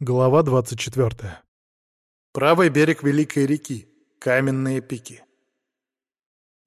Глава 24. Правый берег Великой реки. Каменные пики.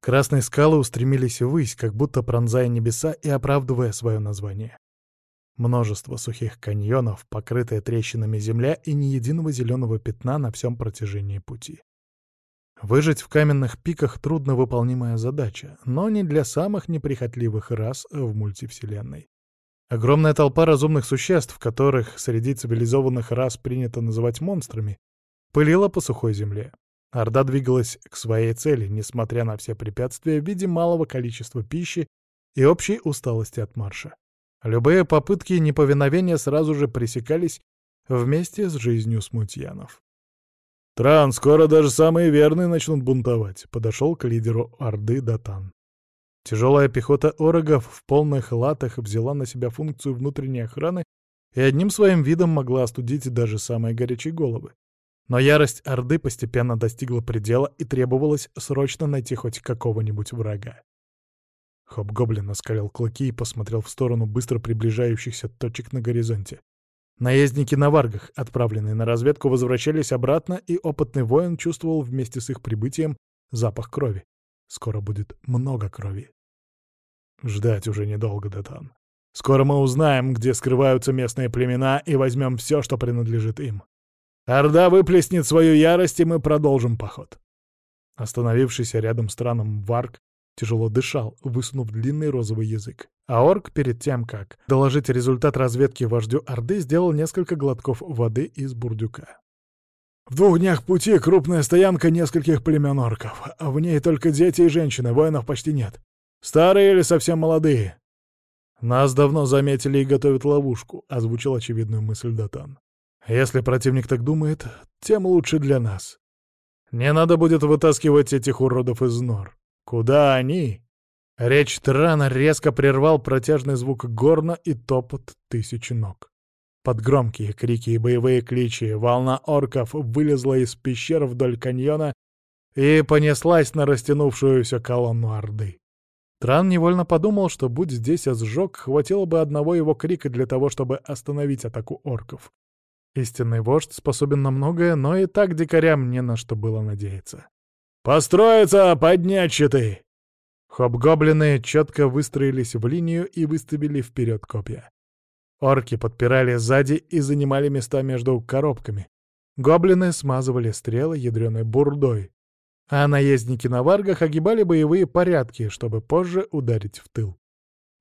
Красные скалы устремились ввысь, как будто пронзая небеса и оправдывая свое название. Множество сухих каньонов, покрытая трещинами земля и ни единого зеленого пятна на всем протяжении пути. Выжить в каменных пиках трудновыполнимая задача, но не для самых неприхотливых рас в мультивселенной. Огромная толпа разумных существ, которых среди цивилизованных рас принято называть монстрами, пылила по сухой земле. Орда двигалась к своей цели, несмотря на все препятствия в виде малого количества пищи и общей усталости от марша. Любые попытки неповиновения сразу же пресекались вместе с жизнью смутьянов. «Тран, скоро даже самые верные начнут бунтовать», — подошел к лидеру Орды Датан. Тяжелая пехота орогов в полных латах взяла на себя функцию внутренней охраны и одним своим видом могла остудить даже самые горячие головы. Но ярость Орды постепенно достигла предела и требовалось срочно найти хоть какого-нибудь врага. Хоп-гоблин оскалил клыки и посмотрел в сторону быстро приближающихся точек на горизонте. Наездники на варгах, отправленные на разведку, возвращались обратно, и опытный воин чувствовал вместе с их прибытием запах крови. Скоро будет много крови. Ждать уже недолго, Датан. Скоро мы узнаем, где скрываются местные племена, и возьмем все, что принадлежит им. Орда выплеснет свою ярость, и мы продолжим поход. Остановившийся рядом с Траном Варк тяжело дышал, высунув длинный розовый язык. А орк перед тем, как доложить результат разведки вождю Орды, сделал несколько глотков воды из бурдюка. В двух днях пути крупная стоянка нескольких племен орков. В ней только дети и женщины, воинов почти нет. Старые или совсем молодые? Нас давно заметили и готовят ловушку, озвучил очевидную мысль Датан. Если противник так думает, тем лучше для нас. Не надо будет вытаскивать этих уродов из нор. Куда они? Речь Трана резко прервал протяжный звук горна и топот тысячи ног. Под громкие крики и боевые кличи волна орков вылезла из пещер вдоль каньона и понеслась на растянувшуюся колонну Орды. Тран невольно подумал, что будь здесь сжег, хватило бы одного его крика для того, чтобы остановить атаку орков. Истинный вождь способен на многое, но и так дикарям не на что было надеяться. «Построиться, поднять щиты!» Хоб-гоблины четко выстроились в линию и выставили вперед копья. Орки подпирали сзади и занимали места между коробками. Гоблины смазывали стрелы ядреной бурдой, а наездники на варгах огибали боевые порядки, чтобы позже ударить в тыл.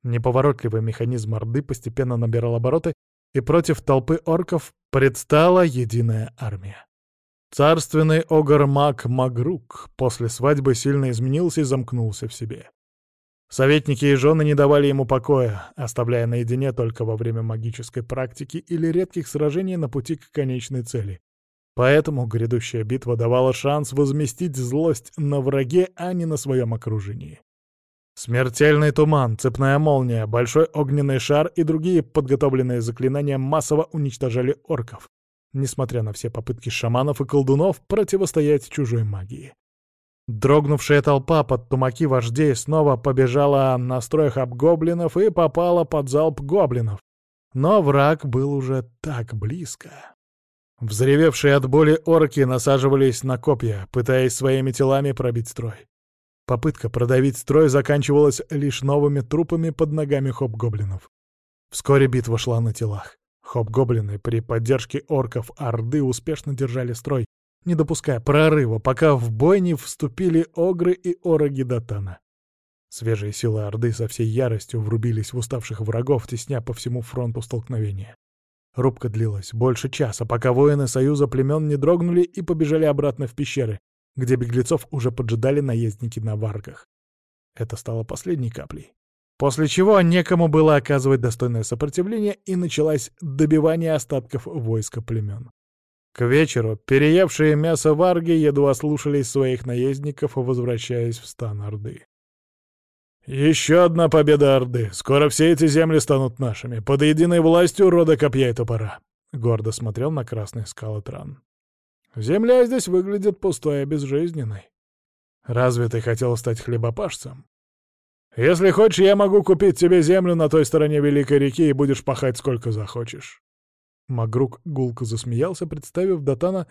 Неповоротливый механизм Орды постепенно набирал обороты, и против толпы орков предстала единая армия. Царственный огар-маг Магрук после свадьбы сильно изменился и замкнулся в себе. Советники и жены не давали ему покоя, оставляя наедине только во время магической практики или редких сражений на пути к конечной цели. Поэтому грядущая битва давала шанс возместить злость на враге, а не на своем окружении. Смертельный туман, цепная молния, большой огненный шар и другие подготовленные заклинания массово уничтожали орков, несмотря на все попытки шаманов и колдунов противостоять чужой магии. Дрогнувшая толпа под тумаки вождей снова побежала на строях обгоблинов и попала под залп гоблинов. Но враг был уже так близко. Взревевшие от боли орки насаживались на копья, пытаясь своими телами пробить строй. Попытка продавить строй заканчивалась лишь новыми трупами под ногами хоп-гоблинов. Вскоре битва шла на телах. Хоп-гоблины при поддержке орков Орды успешно держали строй, не допуская прорыва, пока в бой не вступили огры и ороги Датана. Свежие силы Орды со всей яростью врубились в уставших врагов, тесня по всему фронту столкновения. Рубка длилась больше часа, пока воины Союза племен не дрогнули и побежали обратно в пещеры, где беглецов уже поджидали наездники на варгах. Это стало последней каплей. После чего некому было оказывать достойное сопротивление, и началось добивание остатков войска племен. К вечеру переевшие мясо варги едва слушались своих наездников, возвращаясь в стан Орды. «Еще одна победа Орды. Скоро все эти земли станут нашими. Под единой властью рода копья и топора». Гордо смотрел на красные скалы Тран. «Земля здесь выглядит пустой и безжизненной. Разве ты хотел стать хлебопашцем? Если хочешь, я могу купить тебе землю на той стороне Великой реки и будешь пахать сколько захочешь». Магрук гулко засмеялся, представив Датана,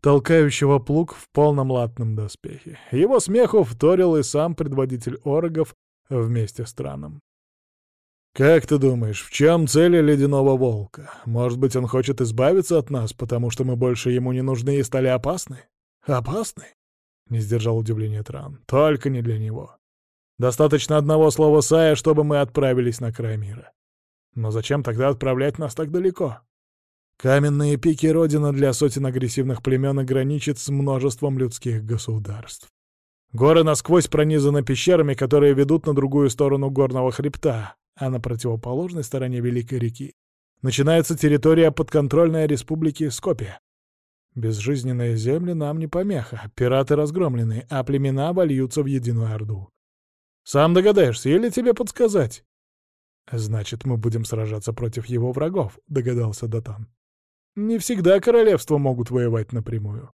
толкающего плуг в полном латном доспехе. Его смеху вторил и сам предводитель орогов вместе с Траном. «Как ты думаешь, в чем цель ледяного волка? Может быть, он хочет избавиться от нас, потому что мы больше ему не нужны и стали опасны?» «Опасны?» — не сдержал удивления Тран. «Только не для него. Достаточно одного слова Сая, чтобы мы отправились на край мира. Но зачем тогда отправлять нас так далеко? Каменные пики — родина для сотен агрессивных племен и с множеством людских государств. Горы насквозь пронизаны пещерами, которые ведут на другую сторону горного хребта, а на противоположной стороне Великой реки начинается территория подконтрольной республики Скопия. Безжизненные земли нам не помеха, пираты разгромлены, а племена вольются в единую орду. Сам догадаешься, или тебе подсказать? Значит, мы будем сражаться против его врагов, догадался Датан. Не всегда королевства могут воевать напрямую.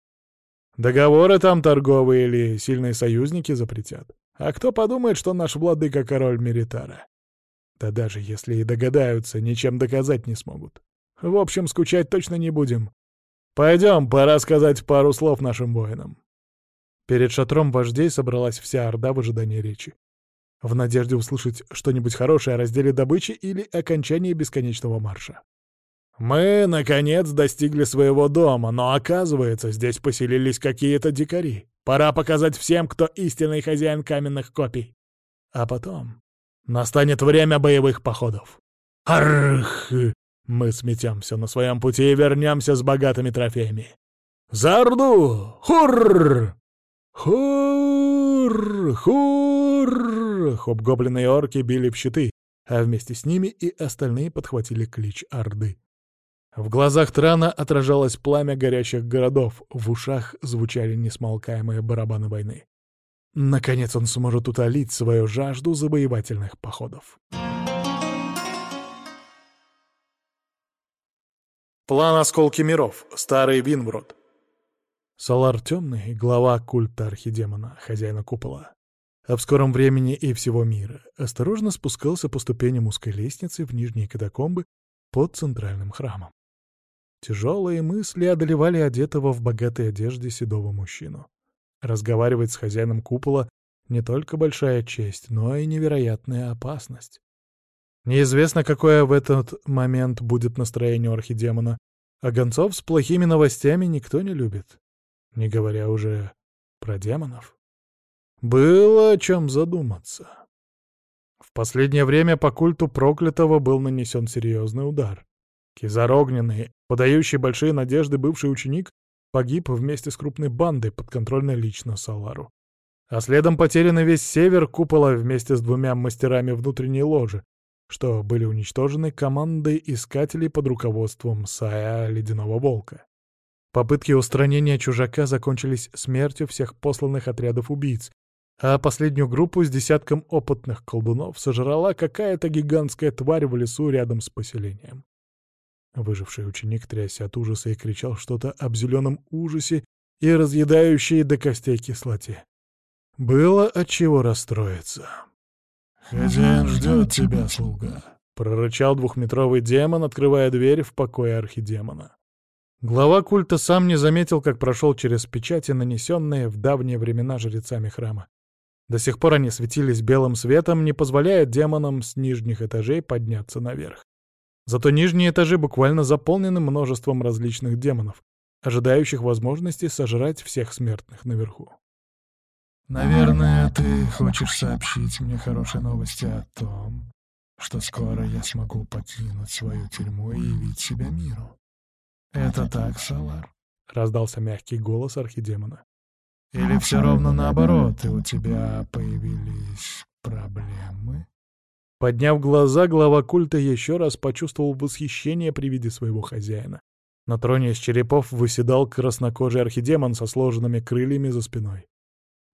Договоры там торговые или сильные союзники запретят. А кто подумает, что наш владыка король Меритара? Да даже если и догадаются, ничем доказать не смогут. В общем, скучать точно не будем. Пойдем, пора сказать пару слов нашим воинам. Перед шатром вождей собралась вся орда в ожидании речи в надежде услышать что-нибудь хорошее о разделе добычи или окончании бесконечного марша. «Мы, наконец, достигли своего дома, но, оказывается, здесь поселились какие-то дикари. Пора показать всем, кто истинный хозяин каменных копий. А потом настанет время боевых походов. Арх! Мы сметемся на своем пути и вернемся с богатыми трофеями. За Орду! Хурр! Хур! Хур! Хоб-гоблины и орки били в щиты, а вместе с ними и остальные подхватили клич Орды. В глазах Трана отражалось пламя горящих городов, в ушах звучали несмолкаемые барабаны войны. Наконец он сможет утолить свою жажду завоевательных походов. План «Осколки миров», Старый Винврод. Салар Темный, глава культа архидемона, хозяина купола, а в скором времени и всего мира, осторожно спускался по ступеням узкой лестницы в нижние катакомбы под центральным храмом. Тяжелые мысли одолевали одетого в богатой одежде седого мужчину. Разговаривать с хозяином купола — не только большая честь, но и невероятная опасность. Неизвестно, какое в этот момент будет настроение у архидемона, а гонцов с плохими новостями никто не любит не говоря уже про демонов. Было о чем задуматься. В последнее время по культу проклятого был нанесен серьезный удар. Кизар Огненный, подающий большие надежды бывший ученик, погиб вместе с крупной бандой, подконтрольной лично Салару. А следом потерян весь север купола вместе с двумя мастерами внутренней ложи, что были уничтожены командой искателей под руководством Сая Ледяного Волка. Попытки устранения чужака закончились смертью всех посланных отрядов убийц, а последнюю группу с десятком опытных колдунов сожрала какая-то гигантская тварь в лесу рядом с поселением. Выживший ученик трясся от ужаса и кричал что-то об зеленом ужасе и разъедающей до костей кислоте. Было от чего расстроиться. «Хозяин ждет тебя, слуга», — прорычал двухметровый демон, открывая дверь в покое архидемона. Глава культа сам не заметил, как прошел через печати, нанесенные в давние времена жрецами храма. До сих пор они светились белым светом, не позволяя демонам с нижних этажей подняться наверх. Зато нижние этажи буквально заполнены множеством различных демонов, ожидающих возможности сожрать всех смертных наверху. «Наверное, ты хочешь сообщить мне хорошие новости о том, что скоро я смогу покинуть свою тюрьму и явить себя миру», «Это так, Салар?» — раздался мягкий голос архидемона. «Или все ровно наоборот, и у тебя появились проблемы?» Подняв глаза, глава культа еще раз почувствовал восхищение при виде своего хозяина. На троне из черепов выседал краснокожий архидемон со сложенными крыльями за спиной.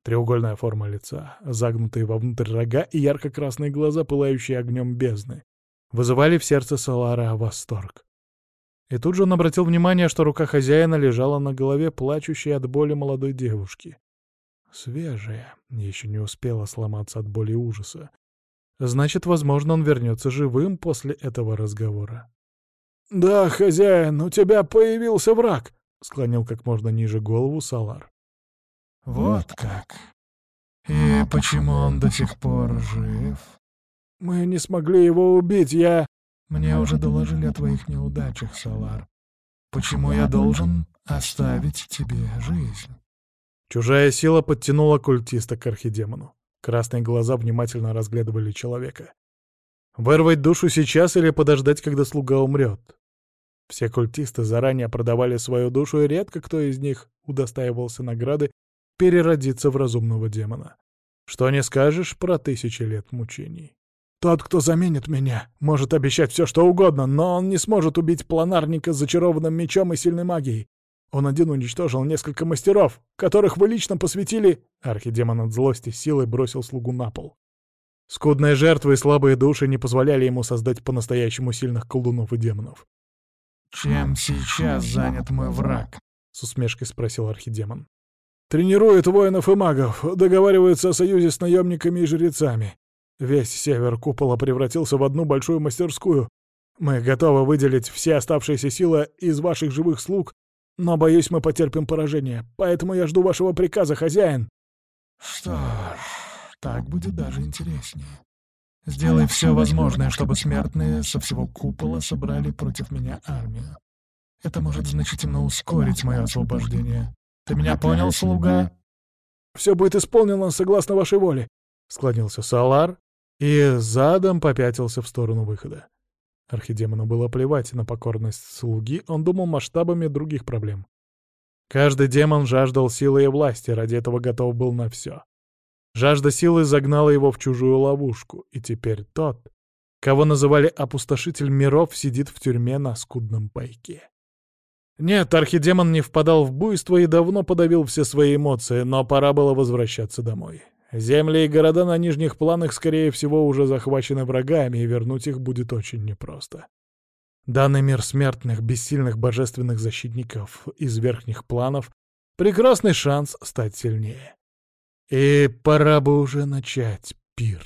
Треугольная форма лица, загнутые вовнутрь рога и ярко-красные глаза, пылающие огнем бездны, вызывали в сердце Салара восторг. И тут же он обратил внимание, что рука хозяина лежала на голове плачущей от боли молодой девушки. Свежая, еще не успела сломаться от боли и ужаса. Значит, возможно, он вернется живым после этого разговора. «Да, хозяин, у тебя появился враг», — склонил как можно ниже голову Салар. «Вот как. И почему он до сих пор жив?» «Мы не смогли его убить, я...» «Мне уже доложили о твоих неудачах, Салар. Почему я должен оставить тебе жизнь?» Чужая сила подтянула культиста к архидемону. Красные глаза внимательно разглядывали человека. Вырвать душу сейчас или подождать, когда слуга умрет? Все культисты заранее продавали свою душу, и редко кто из них удостаивался награды переродиться в разумного демона. Что не скажешь про тысячи лет мучений. Тот, кто заменит меня, может обещать все, что угодно, но он не сможет убить планарника с зачарованным мечом и сильной магией. Он один уничтожил несколько мастеров, которых вы лично посвятили...» Архидемон от злости силой бросил слугу на пол. Скудные жертвы и слабые души не позволяли ему создать по-настоящему сильных колдунов и демонов. «Чем сейчас занят мой враг?» — с усмешкой спросил архидемон. «Тренирует воинов и магов, договаривается о союзе с наемниками и жрецами. Весь север купола превратился в одну большую мастерскую. Мы готовы выделить все оставшиеся силы из ваших живых слуг но, боюсь, мы потерпим поражение, поэтому я жду вашего приказа, хозяин». «Что ж, так будет даже интереснее. Сделай все возможное, чтобы смертные со всего купола собрали против меня армию. Это может значительно ускорить мое освобождение. Ты меня понял, слуга?» «Все будет исполнено согласно вашей воле», — склонился Салар и задом попятился в сторону выхода. Архидемону было плевать на покорность слуги, он думал масштабами других проблем. Каждый демон жаждал силы и власти, ради этого готов был на все. Жажда силы загнала его в чужую ловушку, и теперь тот, кого называли опустошитель миров, сидит в тюрьме на скудном пайке. Нет, архидемон не впадал в буйство и давно подавил все свои эмоции, но пора было возвращаться домой. Земли и города на нижних планах, скорее всего, уже захвачены врагами, и вернуть их будет очень непросто. Данный мир смертных, бессильных божественных защитников из верхних планов — прекрасный шанс стать сильнее. И пора бы уже начать пир.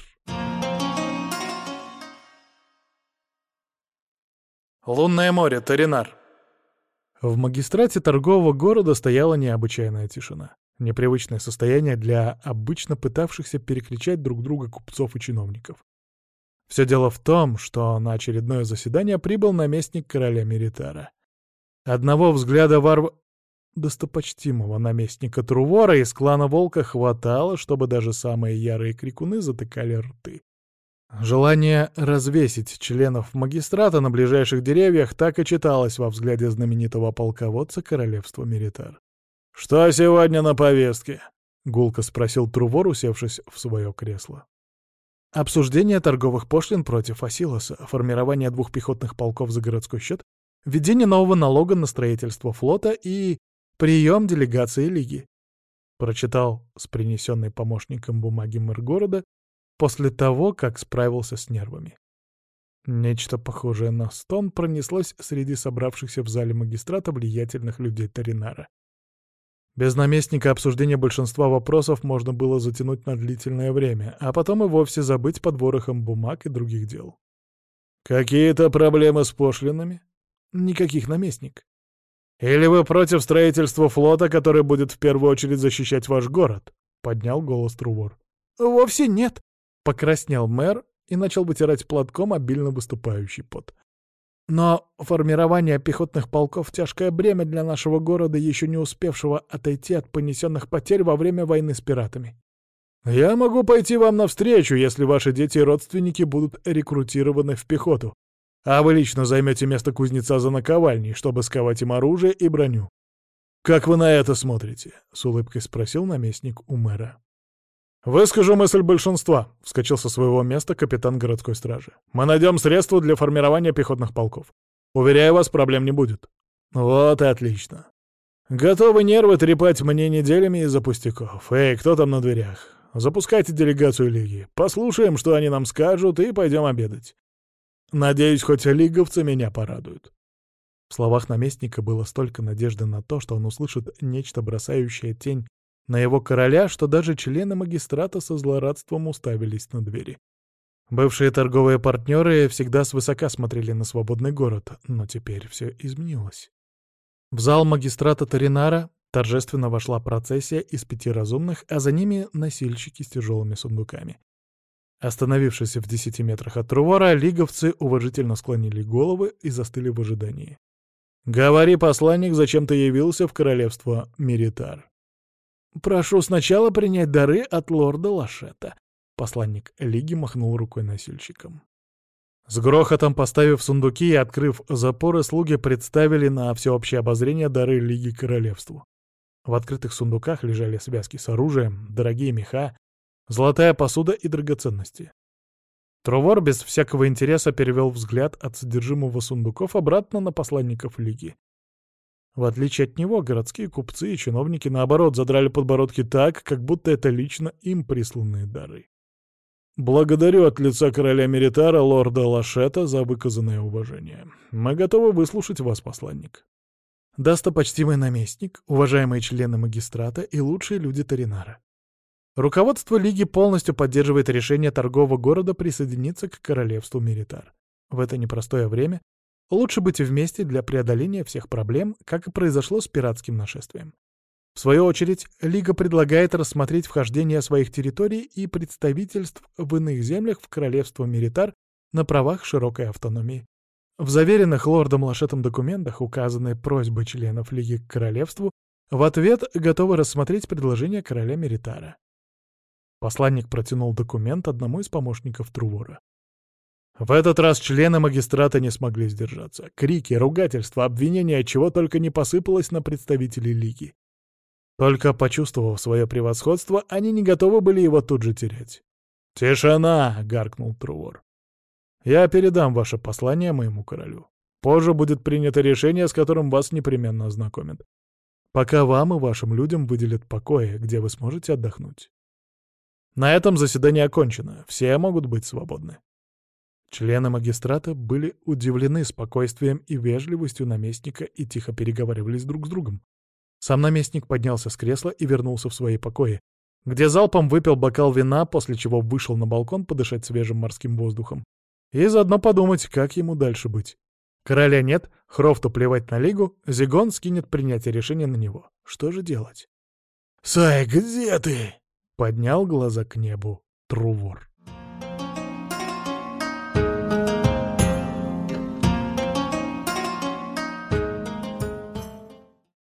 Лунное море, Таринар. В магистрате торгового города стояла необычайная тишина. Непривычное состояние для обычно пытавшихся перекричать друг друга купцов и чиновников. Все дело в том, что на очередное заседание прибыл наместник короля Меритара. Одного взгляда варв... Достопочтимого наместника Трувора из клана Волка хватало, чтобы даже самые ярые крикуны затыкали рты. Желание развесить членов магистрата на ближайших деревьях так и читалось во взгляде знаменитого полководца королевства Меритар. «Что сегодня на повестке?» — гулко спросил Трувор, усевшись в свое кресло. Обсуждение торговых пошлин против Асилоса, формирование двух пехотных полков за городской счет, введение нового налога на строительство флота и прием делегации Лиги. Прочитал с принесенной помощником бумаги мэр города после того, как справился с нервами. Нечто похожее на стон пронеслось среди собравшихся в зале магистрата влиятельных людей Таринара. Без наместника обсуждение большинства вопросов можно было затянуть на длительное время, а потом и вовсе забыть под ворохом бумаг и других дел. «Какие-то проблемы с пошлинами?» «Никаких, наместник». «Или вы против строительства флота, который будет в первую очередь защищать ваш город?» — поднял голос Трувор. «Вовсе нет», — покраснел мэр и начал вытирать платком обильно выступающий пот. Но формирование пехотных полков — тяжкое бремя для нашего города, еще не успевшего отойти от понесенных потерь во время войны с пиратами. Я могу пойти вам навстречу, если ваши дети и родственники будут рекрутированы в пехоту, а вы лично займете место кузнеца за наковальней, чтобы сковать им оружие и броню. «Как вы на это смотрите?» — с улыбкой спросил наместник у мэра. «Выскажу мысль большинства», — вскочил со своего места капитан городской стражи. «Мы найдем средства для формирования пехотных полков. Уверяю вас, проблем не будет». «Вот и отлично. Готовы нервы трепать мне неделями из-за пустяков. Эй, кто там на дверях? Запускайте делегацию Лиги. Послушаем, что они нам скажут, и пойдем обедать. Надеюсь, хоть лиговцы меня порадуют». В словах наместника было столько надежды на то, что он услышит нечто бросающее тень на его короля, что даже члены магистрата со злорадством уставились на двери. Бывшие торговые партнеры всегда свысока смотрели на свободный город, но теперь все изменилось. В зал магистрата Таринара торжественно вошла процессия из пяти разумных, а за ними носильщики с тяжелыми сундуками. Остановившись в десяти метрах от Трувора, лиговцы уважительно склонили головы и застыли в ожидании. «Говори, посланник, зачем ты явился в королевство Миритар?» «Прошу сначала принять дары от лорда Лашета», — посланник Лиги махнул рукой носильщикам. С грохотом поставив сундуки и открыв запоры, слуги представили на всеобщее обозрение дары Лиги Королевству. В открытых сундуках лежали связки с оружием, дорогие меха, золотая посуда и драгоценности. Трувор без всякого интереса перевел взгляд от содержимого сундуков обратно на посланников Лиги. В отличие от него, городские купцы и чиновники, наоборот, задрали подбородки так, как будто это лично им присланные дары. «Благодарю от лица короля Меритара, лорда Лашета, за выказанное уважение. Мы готовы выслушать вас, посланник». «Достопочтимый наместник, уважаемые члены магистрата и лучшие люди Таринара. Руководство Лиги полностью поддерживает решение торгового города присоединиться к королевству Меритар. В это непростое время Лучше быть вместе для преодоления всех проблем, как и произошло с пиратским нашествием. В свою очередь, Лига предлагает рассмотреть вхождение своих территорий и представительств в иных землях в королевство Меритар на правах широкой автономии. В заверенных лордом Лашетом документах указаны просьбы членов Лиги к королевству в ответ готовы рассмотреть предложение короля Меритара. Посланник протянул документ одному из помощников Трувора. В этот раз члены магистрата не смогли сдержаться. Крики, ругательства, обвинения, чего только не посыпалось на представителей Лиги. Только почувствовав свое превосходство, они не готовы были его тут же терять. «Тишина!» — гаркнул Трувор. «Я передам ваше послание моему королю. Позже будет принято решение, с которым вас непременно ознакомят. Пока вам и вашим людям выделят покои, где вы сможете отдохнуть. На этом заседание окончено, все могут быть свободны». Члены магистрата были удивлены спокойствием и вежливостью наместника и тихо переговаривались друг с другом. Сам наместник поднялся с кресла и вернулся в свои покои, где залпом выпил бокал вина, после чего вышел на балкон подышать свежим морским воздухом. И заодно подумать, как ему дальше быть. Короля нет, Хрофту плевать на Лигу, Зигон скинет принятие решения на него. Что же делать? «Сай, где ты?» — поднял глаза к небу Трувор.